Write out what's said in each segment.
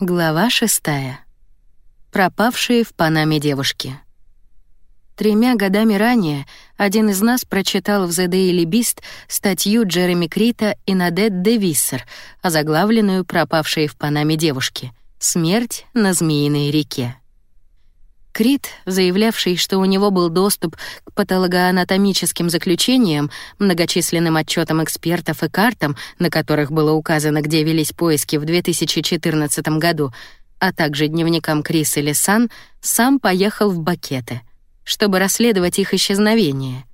Глава шестая. Пропавшие в Панаме девушки. Тремя годами ранее один из нас прочитал в The Daily Beast статью Джереми Крита и Надет де Виссер, озаглавленную «Пропавшие в Панаме девушки. Смерть на Змеиной реке». Крит, заявлявший, что у него был доступ к патологоанатомическим заключениям, многочисленным отчетам экспертов и картам, на которых было указано, где велись поиски в 2014 году, а также дневникам Крис и Лисан, сам поехал в Бакеты, чтобы расследовать их исчезновение.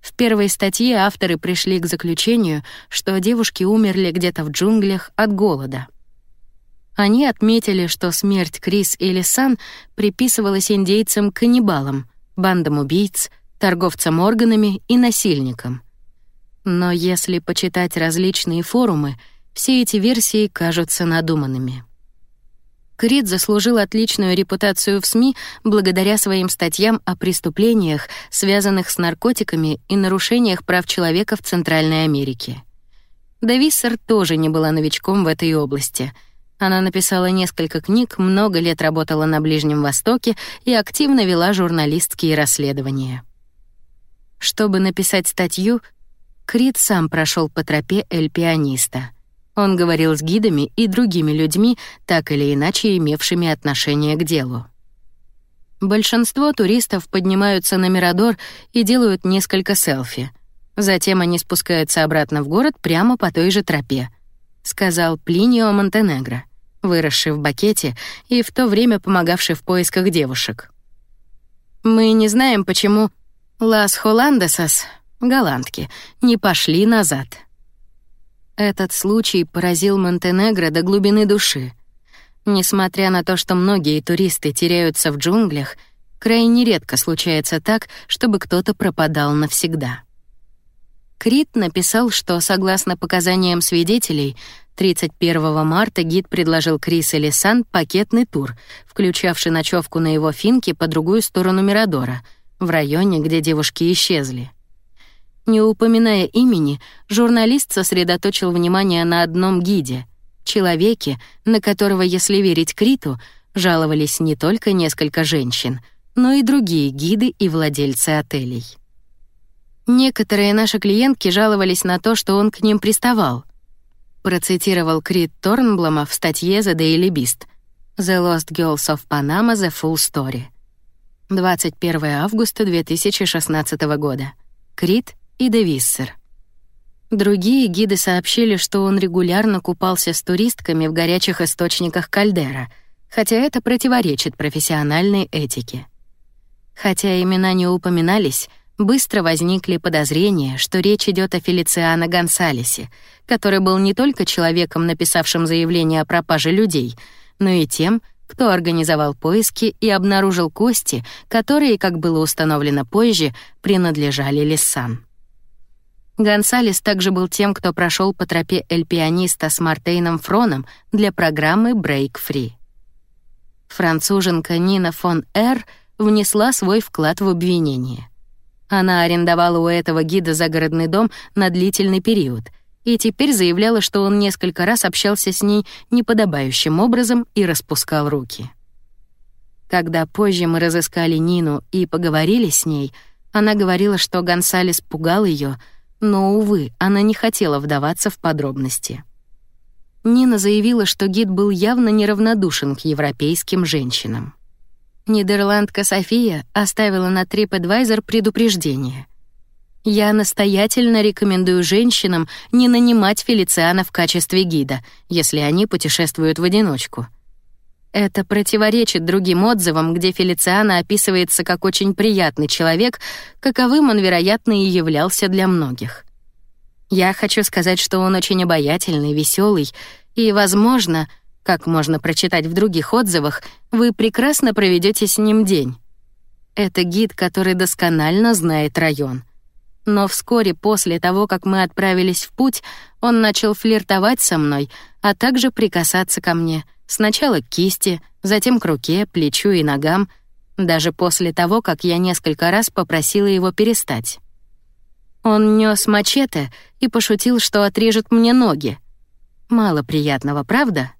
В первой статье авторы пришли к заключению, что девушки умерли где-то в джунглях от голода — они отметили, что смерть Крис и Лисан приписывалась индейцам-каннибалам, бандам убийц, торговцам органами и насильникам. Но если почитать различные форумы, все эти версии кажутся надуманными. Крид заслужил отличную репутацию в СМИ благодаря своим статьям о преступлениях, связанных с наркотиками и нарушениях прав человека в Центральной Америке. Дависсер тоже не была новичком в этой области — она написала несколько книг, много лет работала на Ближнем Востоке и активно вела журналистские расследования. Чтобы написать статью, Крит сам прошел по тропе эль-пианиста. Он говорил с гидами и другими людьми, так или иначе имевшими отношение к делу. Большинство туристов поднимаются на Мирадор и делают несколько селфи. Затем они спускаются обратно в город прямо по той же тропе, сказал Плинио Монтенегро выросший в Бакете и в то время помогавший в поисках девушек. Мы не знаем, почему Лас Холандесас, голландки, не пошли назад. Этот случай поразил Монтенегро до глубины души. Несмотря на то, что многие туристы теряются в джунглях, крайне редко случается так, чтобы кто-то пропадал навсегда. Крит написал, что, согласно показаниям свидетелей, 31 марта гид предложил Крис и Лисан пакетный тур, включавший ночевку на его финке по другую сторону Мирадора, в районе, где девушки исчезли. Не упоминая имени, журналист сосредоточил внимание на одном гиде — человеке, на которого, если верить Криту, жаловались не только несколько женщин, но и другие гиды и владельцы отелей. Некоторые наши клиентки жаловались на то, что он к ним приставал, процитировал Крит Торнблома в статье The Daily Beast «The Lost Girls of Panama — The Full Story». 21 августа 2016 года. Крит и Девиссер. Другие гиды сообщили, что он регулярно купался с туристками в горячих источниках Кальдера, хотя это противоречит профессиональной этике. Хотя имена не упоминались, быстро возникли подозрения, что речь идет о Фелициано Гонсалесе, который был не только человеком, написавшим заявление о пропаже людей, но и тем, кто организовал поиски и обнаружил кости, которые, как было установлено позже, принадлежали Лисан. Гонсалес также был тем, кто прошел по тропе эль-пианиста с Мартейном Фроном для программы Break Free. Француженка Нина фон Эр внесла свой вклад в обвинение — она арендовала у этого гида загородный дом на длительный период и теперь заявляла, что он несколько раз общался с ней неподобающим образом и распускал руки. Когда позже мы разыскали Нину и поговорили с ней, она говорила, что Гонсалес пугал ее, но, увы, она не хотела вдаваться в подробности. Нина заявила, что гид был явно неравнодушен к европейским женщинам. Нидерландка София оставила на TripAdvisor предупреждение. «Я настоятельно рекомендую женщинам не нанимать Фелициана в качестве гида, если они путешествуют в одиночку». Это противоречит другим отзывам, где Фелициана описывается как очень приятный человек, каковым он, вероятно, и являлся для многих. Я хочу сказать, что он очень обаятельный, веселый и, возможно, как можно прочитать в других отзывах, вы прекрасно проведете с ним день. Это гид, который досконально знает район. Но вскоре после того, как мы отправились в путь, он начал флиртовать со мной, а также прикасаться ко мне. Сначала к кисти, затем к руке, плечу и ногам, даже после того, как я несколько раз попросила его перестать. Он нёс мачете и пошутил, что отрежет мне ноги. Мало приятного, правда?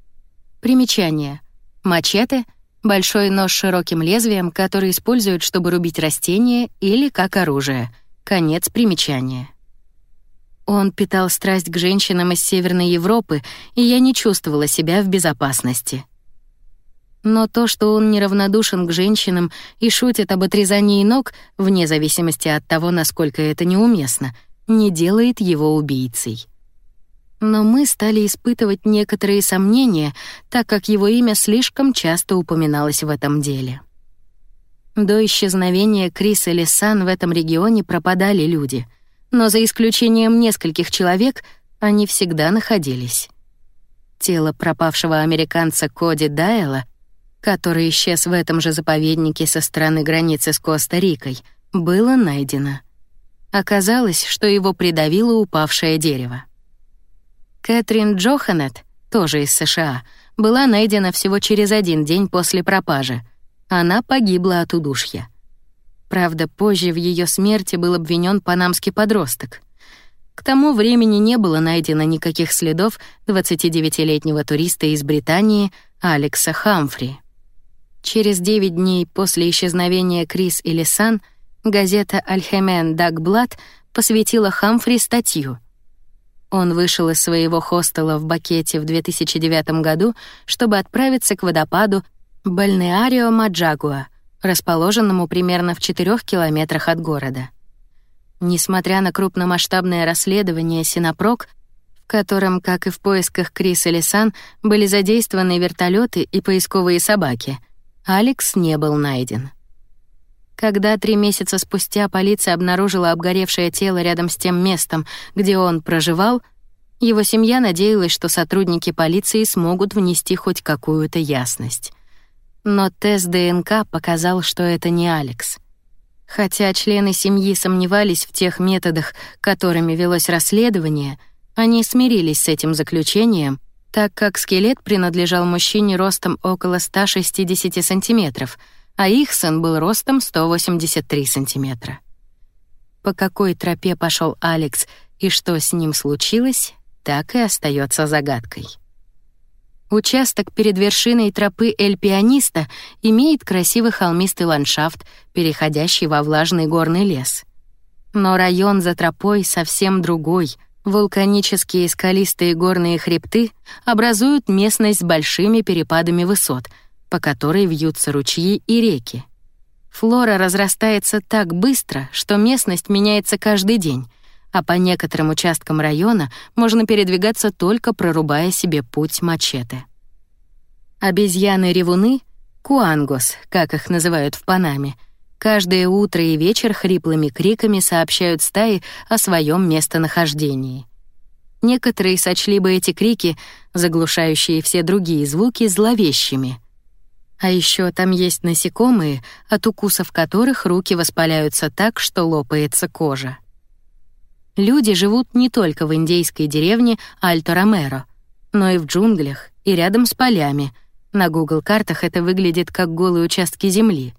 Примечание. Мачете — большой нож с широким лезвием, который используют, чтобы рубить растения или как оружие. Конец примечания. Он питал страсть к женщинам из Северной Европы, и я не чувствовала себя в безопасности. Но то, что он неравнодушен к женщинам и шутит об отрезании ног, вне зависимости от того, насколько это неуместно, не делает его убийцей. Но мы стали испытывать некоторые сомнения, так как его имя слишком часто упоминалось в этом деле. До исчезновения Криса Лесан в этом регионе пропадали люди — но за исключением нескольких человек они всегда находились. Тело пропавшего американца Коди Дайла, который исчез в этом же заповеднике со стороны границы с Коста-Рикой, было найдено. Оказалось, что его придавило упавшее дерево. Кэтрин Джоханет, тоже из США, была найдена всего через один день после пропажи. Она погибла от удушья. Правда, позже в ее смерти был обвинен панамский подросток. К тому времени не было найдено никаких следов 29-летнего туриста из Британии Алекса Хамфри. Через 9 дней после исчезновения Крис и Лисан газета «Альхемен Дагблат» посвятила Хамфри статью. Он вышел из своего хостела в Бакете в 2009 году, чтобы отправиться к водопаду Бальнеарио Маджагуа — расположенному примерно в 4 километрах от города. Несмотря на крупномасштабное расследование Синопрок, в котором, как и в поисках Криса Лисан, были задействованы вертолеты и поисковые собаки, Алекс не был найден. Когда три месяца спустя полиция обнаружила обгоревшее тело рядом с тем местом, где он проживал, его семья надеялась, что сотрудники полиции смогут внести хоть какую-то ясность. Но тест ДНК показал, что это не Алекс. Хотя члены семьи сомневались в тех методах, которыми велось расследование, они смирились с этим заключением, так как скелет принадлежал мужчине ростом около 160 сантиметров, а их сын был ростом 183 сантиметра. По какой тропе пошел Алекс и что с ним случилось, так и остается загадкой. Участок перед вершиной тропы Эль-Пианиста имеет красивый холмистый ландшафт, переходящий во влажный горный лес. Но район за тропой совсем другой. Вулканические скалистые горные хребты образуют местность с большими перепадами высот, по которой вьются ручьи и реки. Флора разрастается так быстро, что местность меняется каждый день, а по некоторым участкам района можно передвигаться только прорубая себе путь мачете. Обезьяны-ревуны, куангос, как их называют в Панаме, каждое утро и вечер хриплыми криками сообщают стаи о своем местонахождении. Некоторые сочли бы эти крики, заглушающие все другие звуки, зловещими. А еще там есть насекомые, от укусов которых руки воспаляются так, что лопается кожа. Люди живут не только в индейской деревне Альто-Ромеро, но и в джунглях, и рядом с полями. На Google картах это выглядит как голые участки земли.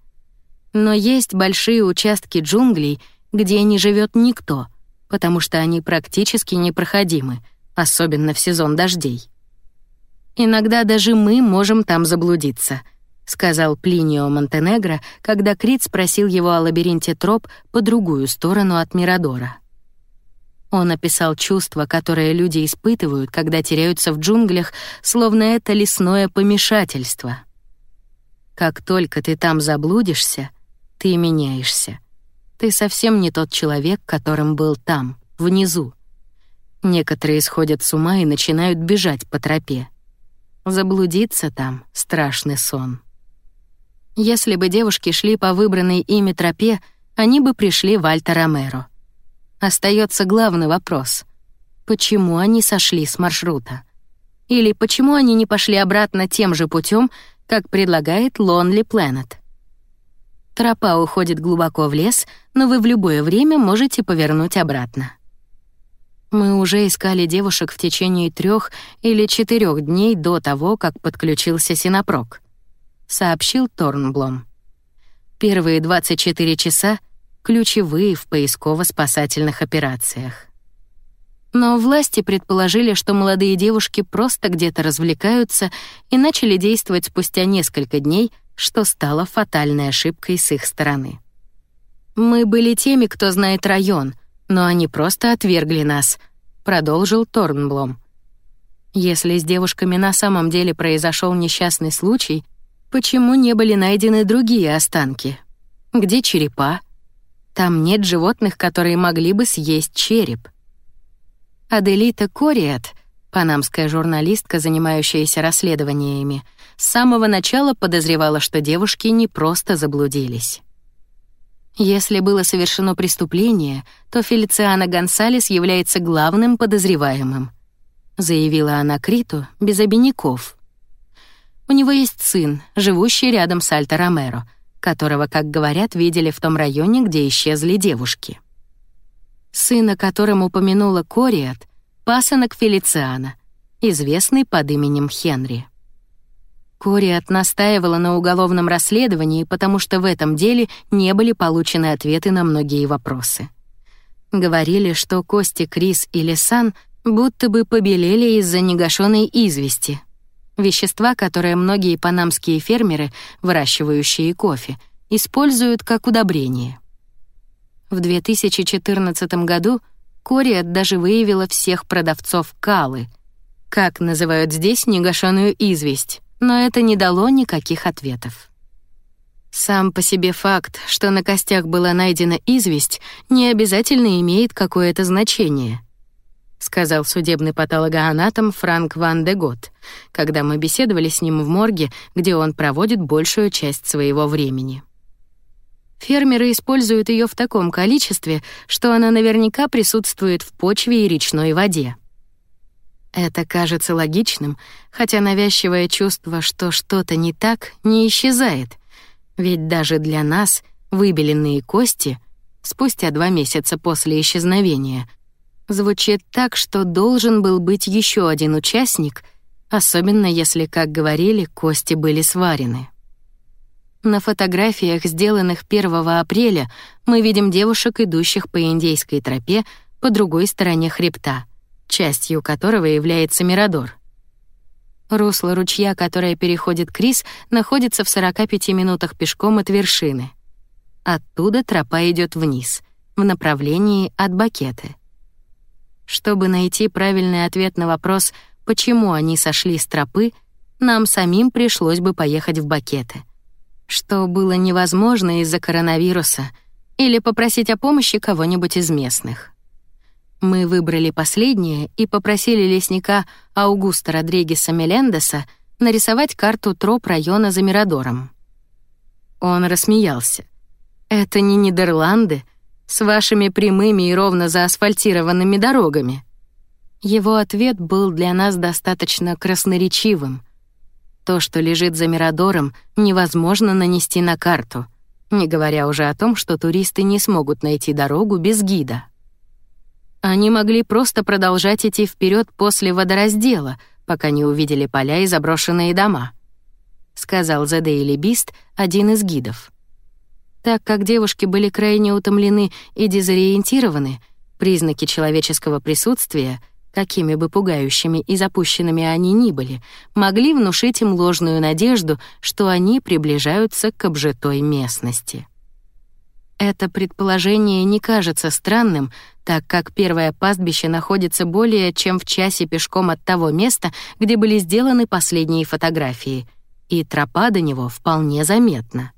Но есть большие участки джунглей, где не живет никто, потому что они практически непроходимы, особенно в сезон дождей. Иногда даже мы можем там заблудиться, сказал Плинио Монтенегро, когда Крит спросил его о лабиринте троп по другую сторону от Мирадора. Он описал чувство, которое люди испытывают, когда теряются в джунглях, словно это лесное помешательство. Как только ты там заблудишься, ты меняешься. Ты совсем не тот человек, которым был там, внизу. Некоторые сходят с ума и начинают бежать по тропе. Заблудиться там — страшный сон. Если бы девушки шли по выбранной ими тропе, они бы пришли в Альта-Ромеро — Остается главный вопрос. Почему они сошли с маршрута? Или почему они не пошли обратно тем же путем, как предлагает Lonely Planet? Тропа уходит глубоко в лес, но вы в любое время можете повернуть обратно. Мы уже искали девушек в течение трех или четырех дней до того, как подключился Синопрок, сообщил Торнблом. Первые 24 часа ключевые в поисково-спасательных операциях. Но власти предположили, что молодые девушки просто где-то развлекаются и начали действовать спустя несколько дней, что стало фатальной ошибкой с их стороны. «Мы были теми, кто знает район, но они просто отвергли нас», — продолжил Торнблом. «Если с девушками на самом деле произошел несчастный случай, почему не были найдены другие останки? Где черепа? Там нет животных, которые могли бы съесть череп». Аделита Кориат, панамская журналистка, занимающаяся расследованиями, с самого начала подозревала, что девушки не просто заблудились. Если было совершено преступление, то Фелициана Гонсалес является главным подозреваемым, заявила она Криту без обиняков. У него есть сын, живущий рядом с Альто-Ромеро, которого, как говорят, видели в том районе, где исчезли девушки. Сын, о упомянула Кориат, пасынок Фелициана, известный под именем Хенри. Кориат настаивала на уголовном расследовании, потому что в этом деле не были получены ответы на многие вопросы. Говорили, что кости Крис и Лесан будто бы побелели из-за негашенной извести, вещества, которое многие панамские фермеры, выращивающие кофе, используют как удобрение. В 2014 году Кориат даже выявила всех продавцов калы, как называют здесь негашенную известь, но это не дало никаких ответов. Сам по себе факт, что на костях была найдена известь, не обязательно имеет какое-то значение, сказал судебный патологоанатом Франк Ван де Гот, когда мы беседовали с ним в морге, где он проводит большую часть своего времени. Фермеры используют ее в таком количестве, что она наверняка присутствует в почве и речной воде. Это кажется логичным, хотя навязчивое чувство, что что-то не так, не исчезает. Ведь даже для нас выбеленные кости, спустя два месяца после исчезновения, звучит так, что должен был быть еще один участник, особенно если, как говорили, кости были сварены. На фотографиях, сделанных 1 апреля, мы видим девушек, идущих по индейской тропе по другой стороне хребта, частью которого является Мирадор. Русло ручья, которое переходит Крис, находится в 45 минутах пешком от вершины. Оттуда тропа идет вниз, в направлении от Бакеты. Чтобы найти правильный ответ на вопрос, почему они сошли с тропы, нам самим пришлось бы поехать в Бакеты что было невозможно из-за коронавируса, или попросить о помощи кого-нибудь из местных. Мы выбрали последнее и попросили лесника Аугуста Родригеса Мелендеса нарисовать карту троп района за Мирадором. Он рассмеялся. «Это не Нидерланды с вашими прямыми и ровно заасфальтированными дорогами». Его ответ был для нас достаточно красноречивым — то, что лежит за Мирадором, невозможно нанести на карту, не говоря уже о том, что туристы не смогут найти дорогу без гида. Они могли просто продолжать идти вперед после водораздела, пока не увидели поля и заброшенные дома, сказал The Daily Beast, один из гидов. Так как девушки были крайне утомлены и дезориентированы, признаки человеческого присутствия — какими бы пугающими и запущенными они ни были, могли внушить им ложную надежду, что они приближаются к обжитой местности. Это предположение не кажется странным, так как первое пастбище находится более чем в часе пешком от того места, где были сделаны последние фотографии, и тропа до него вполне заметна.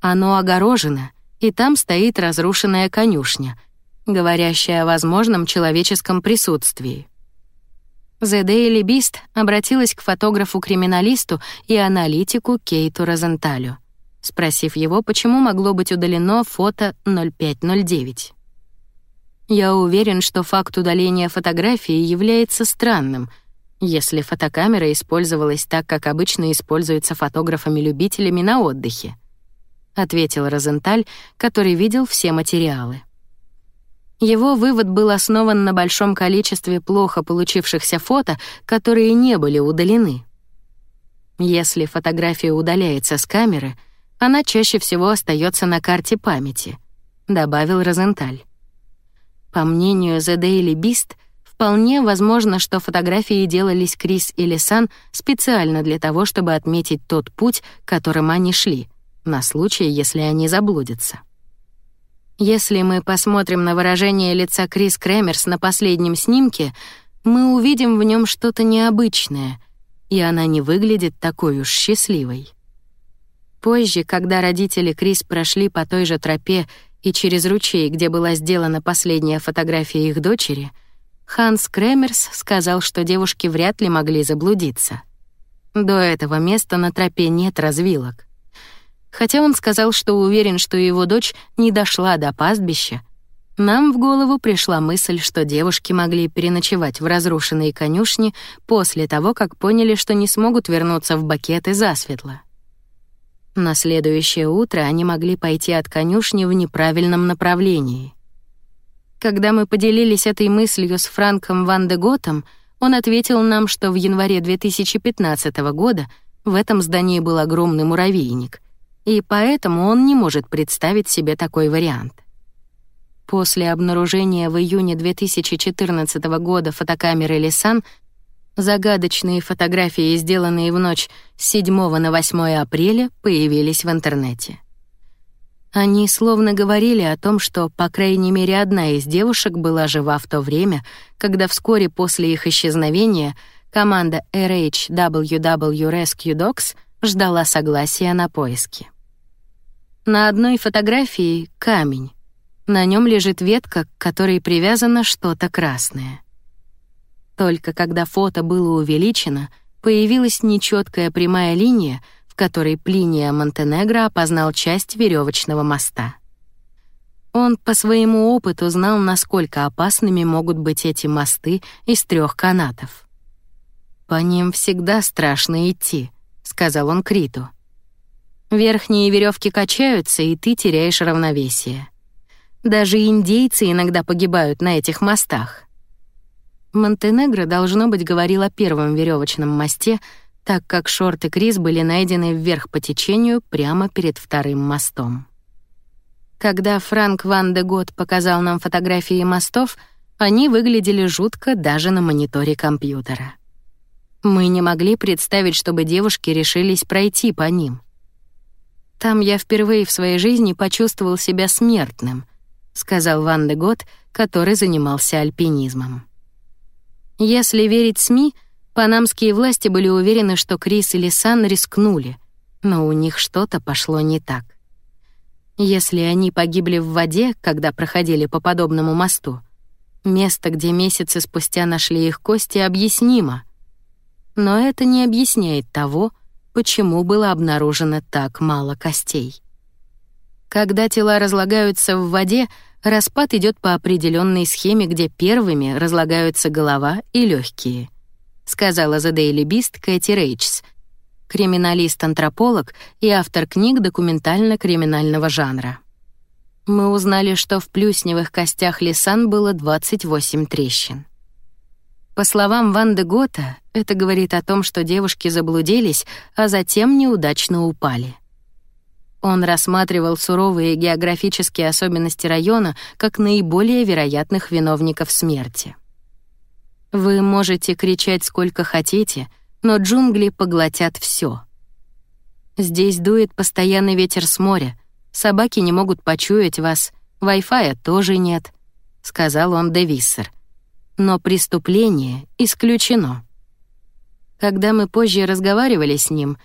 Оно огорожено, и там стоит разрушенная конюшня — говорящая о возможном человеческом присутствии. The Daily Beast обратилась к фотографу-криминалисту и аналитику Кейту Розенталю, спросив его, почему могло быть удалено фото 0509. Я уверен, что факт удаления фотографии является странным, если фотокамера использовалась так, как обычно используется фотографами-любителями на отдыхе, ответил Розенталь, который видел все материалы. Его вывод был основан на большом количестве плохо получившихся фото, которые не были удалены. Если фотография удаляется с камеры, она чаще всего остается на карте памяти, добавил Розенталь. По мнению The Daily Beast, вполне возможно, что фотографии делались Крис и Лисан специально для того, чтобы отметить тот путь, которым они шли, на случай, если они заблудятся. Если мы посмотрим на выражение лица Крис Кремерс на последнем снимке, мы увидим в нем что-то необычное, и она не выглядит такой уж счастливой. Позже, когда родители Крис прошли по той же тропе и через ручей, где была сделана последняя фотография их дочери, Ханс Кремерс сказал, что девушки вряд ли могли заблудиться. До этого места на тропе нет развилок. Хотя он сказал, что уверен, что его дочь не дошла до пастбища, нам в голову пришла мысль, что девушки могли переночевать в разрушенной конюшне после того, как поняли, что не смогут вернуться в бакеты засветло. На следующее утро они могли пойти от конюшни в неправильном направлении. Когда мы поделились этой мыслью с Франком Ван де Готом, он ответил нам, что в январе 2015 года в этом здании был огромный муравейник — и поэтому он не может представить себе такой вариант. После обнаружения в июне 2014 года фотокамеры Лисан загадочные фотографии, сделанные в ночь с 7 на 8 апреля, появились в интернете. Они словно говорили о том, что, по крайней мере, одна из девушек была жива в то время, когда вскоре после их исчезновения команда RHWW Rescue Dogs — ждала согласия на поиски. На одной фотографии — камень. На нем лежит ветка, к которой привязано что-то красное. Только когда фото было увеличено, появилась нечеткая прямая линия, в которой Плиния Монтенегро опознал часть веревочного моста. Он по своему опыту знал, насколько опасными могут быть эти мосты из трех канатов. По ним всегда страшно идти — сказал он Криту. Верхние веревки качаются, и ты теряешь равновесие. Даже индейцы иногда погибают на этих мостах. Монтенегро, должно быть, говорил о первом веревочном мосте, так как шорты Крис были найдены вверх по течению прямо перед вторым мостом. Когда Франк Ван де Гот показал нам фотографии мостов, они выглядели жутко даже на мониторе компьютера. Мы не могли представить, чтобы девушки решились пройти по ним. Там я впервые в своей жизни почувствовал себя смертным, сказал Ван де Гот, который занимался альпинизмом. Если верить СМИ, панамские власти были уверены, что Крис и Лисан рискнули, но у них что-то пошло не так. Если они погибли в воде, когда проходили по подобному мосту, место, где месяцы спустя нашли их кости, объяснимо — но это не объясняет того, почему было обнаружено так мало костей. Когда тела разлагаются в воде, распад идет по определенной схеме, где первыми разлагаются голова и легкие, сказала The Daily Beast Кэти Рейчс, криминалист-антрополог и автор книг документально-криминального жанра. Мы узнали, что в плюсневых костях Лисан было 28 трещин. По словам Ван де Гота, это говорит о том, что девушки заблудились, а затем неудачно упали. Он рассматривал суровые географические особенности района как наиболее вероятных виновников смерти. Вы можете кричать сколько хотите, но джунгли поглотят все. Здесь дует постоянный ветер с моря, собаки не могут почуять вас, Wi-Fi тоже нет, сказал он Девиссер но преступление исключено. Когда мы позже разговаривали с ним,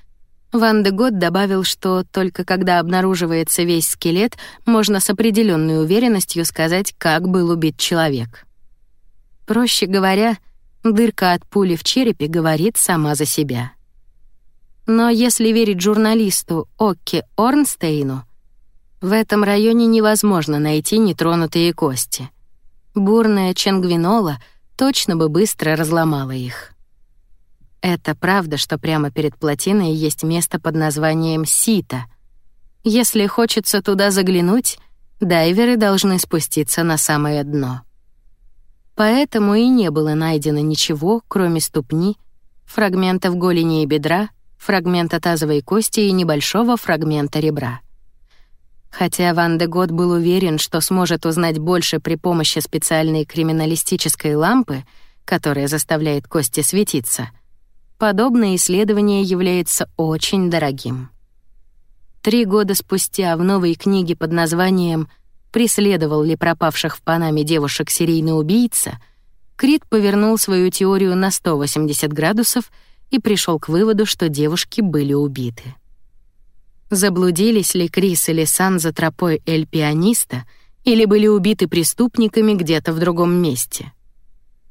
Ван де Гот добавил, что только когда обнаруживается весь скелет, можно с определенной уверенностью сказать, как был убит человек. Проще говоря, дырка от пули в черепе говорит сама за себя. Но если верить журналисту Окке Орнстейну, в этом районе невозможно найти нетронутые кости бурная ченгвинола точно бы быстро разломала их. Это правда, что прямо перед плотиной есть место под названием Сита. Если хочется туда заглянуть, дайверы должны спуститься на самое дно. Поэтому и не было найдено ничего, кроме ступни, фрагментов голени и бедра, фрагмента тазовой кости и небольшого фрагмента ребра. Хотя Ван де Гот был уверен, что сможет узнать больше при помощи специальной криминалистической лампы, которая заставляет кости светиться, подобное исследование является очень дорогим. Три года спустя в новой книге под названием «Преследовал ли пропавших в Панаме девушек серийный убийца» Крит повернул свою теорию на 180 градусов и пришел к выводу, что девушки были убиты. Заблудились ли Крис или Сан за тропой Эль-Пианиста или были убиты преступниками где-то в другом месте?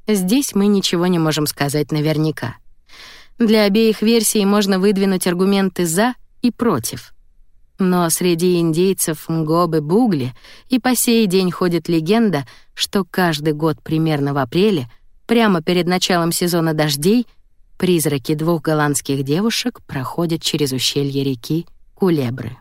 Здесь мы ничего не можем сказать наверняка. Для обеих версий можно выдвинуть аргументы «за» и «против». Но среди индейцев Мгобе-Бугли и по сей день ходит легенда, что каждый год примерно в апреле, прямо перед началом сезона дождей, призраки двух голландских девушек проходят через ущелье реки Кулебры.